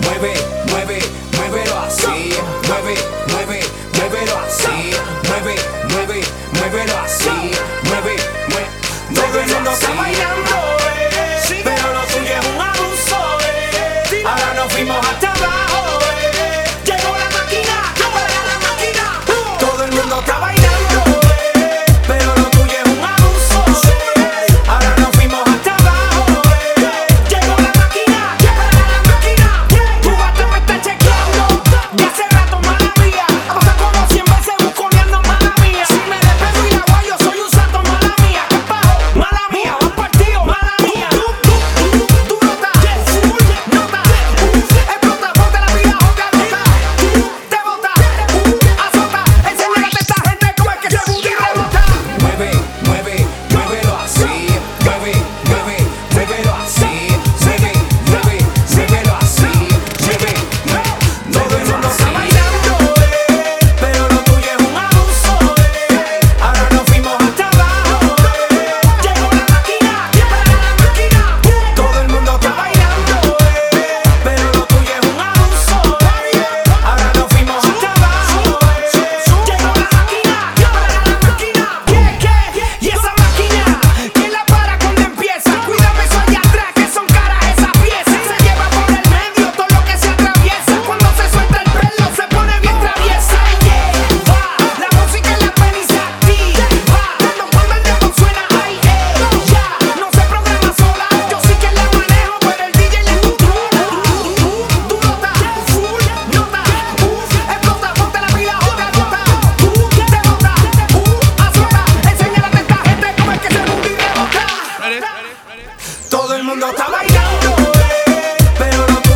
Mueve, mueve, muévelo así. Mueve, mueve, muévelo así. Mueve, mueve, muévelo así. Mueve, mueve, muévelo así. Todo el mundo está bailando. todo el mundo está bailando, eh, pero no